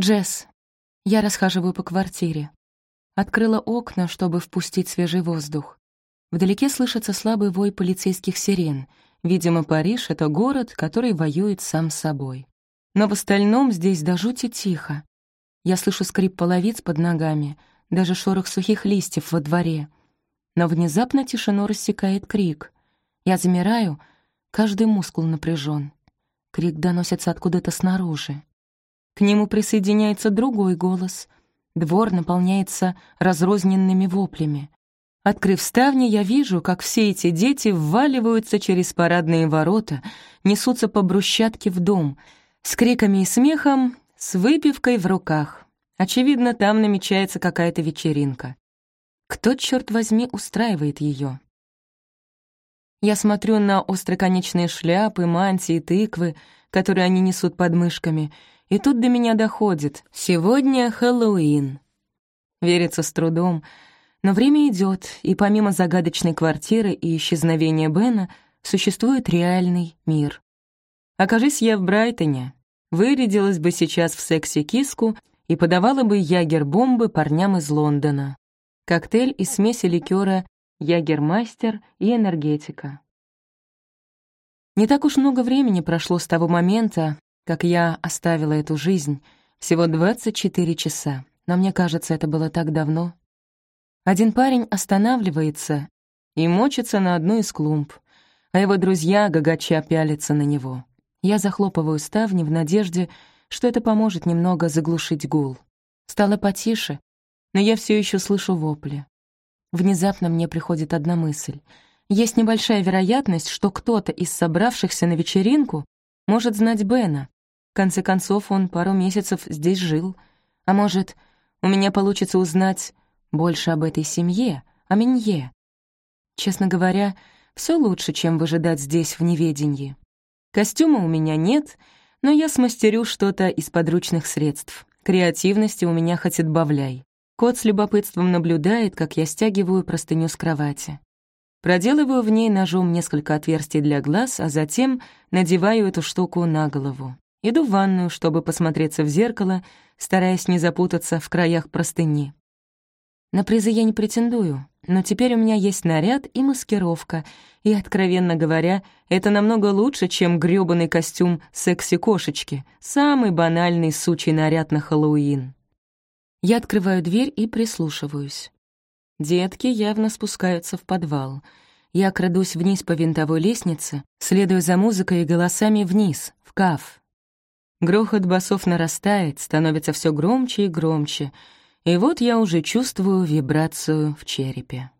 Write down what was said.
Джесс. Я расхаживаю по квартире. Открыла окна, чтобы впустить свежий воздух. Вдалеке слышится слабый вой полицейских сирен. Видимо, Париж — это город, который воюет сам с собой. Но в остальном здесь до жути тихо. Я слышу скрип половиц под ногами, даже шорох сухих листьев во дворе. Но внезапно тишину рассекает крик. Я замираю, каждый мускул напряжен. Крик доносится откуда-то снаружи. К нему присоединяется другой голос. Двор наполняется разрозненными воплями. Открыв ставни, я вижу, как все эти дети вваливаются через парадные ворота, несутся по брусчатке в дом, с криками и смехом, с выпивкой в руках. Очевидно, там намечается какая-то вечеринка. Кто, черт возьми, устраивает ее? Я смотрю на остроконечные шляпы, мантии, тыквы, которые они несут под мышками, и тут до меня доходит. Сегодня Хэллоуин. Верится с трудом, но время идет, и помимо загадочной квартиры и исчезновения Бена, существует реальный мир. Окажись я в Брайтоне, вырядилась бы сейчас в секси-киску и подавала бы ягер-бомбы парням из Лондона. Коктейль из смеси ликера «Ягермастер» и «Энергетика». Не так уж много времени прошло с того момента, как я оставила эту жизнь, всего 24 часа, но мне кажется, это было так давно. Один парень останавливается и мочится на одну из клумб, а его друзья гагача пялятся на него. Я захлопываю ставни в надежде, что это поможет немного заглушить гул. Стало потише, но я все еще слышу вопли. Внезапно мне приходит одна мысль. Есть небольшая вероятность, что кто-то из собравшихся на вечеринку может знать Бена, в конце концов, он пару месяцев здесь жил. А может, у меня получится узнать больше об этой семье, о Минье. Честно говоря, все лучше, чем выжидать здесь в неведении. Костюма у меня нет, но я смастерю что-то из подручных средств. Креативности у меня хоть отбавляй. Кот с любопытством наблюдает, как я стягиваю простыню с кровати. Проделываю в ней ножом несколько отверстий для глаз, а затем надеваю эту штуку на голову. Иду в ванную, чтобы посмотреться в зеркало, стараясь не запутаться в краях простыни. На призы я не претендую, но теперь у меня есть наряд и маскировка, и, откровенно говоря, это намного лучше, чем грёбаный костюм секси-кошечки, самый банальный сучий наряд на Хэллоуин. Я открываю дверь и прислушиваюсь. Детки явно спускаются в подвал. Я крадусь вниз по винтовой лестнице, следуя за музыкой и голосами вниз, в каф, Грохот басов нарастает, становится все громче и громче, и вот я уже чувствую вибрацию в черепе.